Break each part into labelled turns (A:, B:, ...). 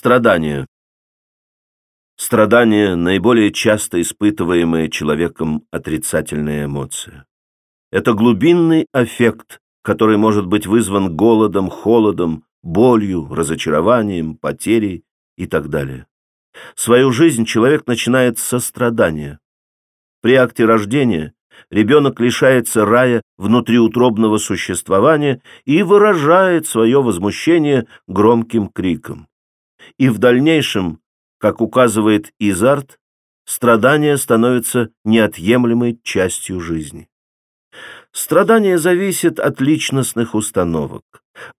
A: Страдания. Страдание – наиболее часто испытываемая человеком отрицательная эмоция. Это глубинный аффект, который может быть вызван голодом, холодом, болью, разочарованием, потерей и так далее. Свою жизнь человек начинает со страдания. При акте рождения ребенок лишается рая внутриутробного существования и выражает свое возмущение громким криком и в дальнейшем, как указывает Изарт, страдание становится неотъемлемой частью жизни. Страдание зависит от личностных установок.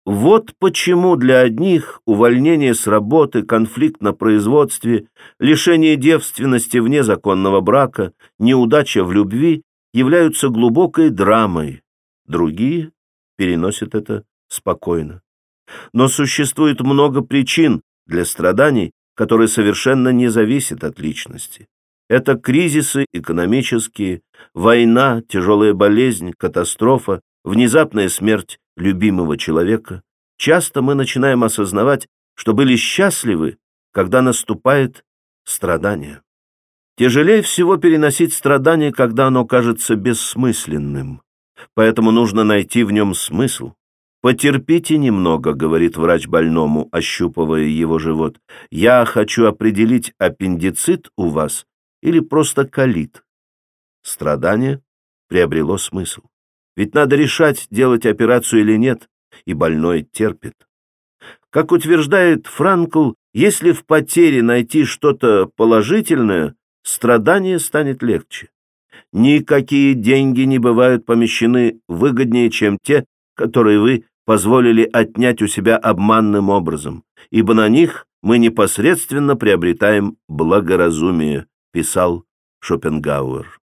A: Вот почему для одних увольнение с работы, конфликт на производстве, лишение девственности вне законного брака, неудача в любви являются глубокой драмой, другие переносят это спокойно. Но существует много причин, для страданий, которые совершенно не зависят от личности. Это кризисы экономические, война, тяжелая болезнь, катастрофа, внезапная смерть любимого человека. Часто мы начинаем осознавать, что были счастливы, когда наступает страдание. Тяжелее всего переносить страдание, когда оно кажется бессмысленным. Поэтому нужно найти в нем смысл. «Потерпите немного», — говорит врач больному, ощупывая его живот. «Я хочу определить, аппендицит у вас или просто колит». Страдание приобрело смысл. Ведь надо решать, делать операцию или нет, и больной терпит. Как утверждает Франкл, если в потере найти что-то положительное, страдание станет легче. Никакие деньги не бывают помещены выгоднее, чем те, которые вы позволили отнять у себя обманным образом, ибо на них мы непосредственно приобретаем благоразумие, писал Шопенгауэр.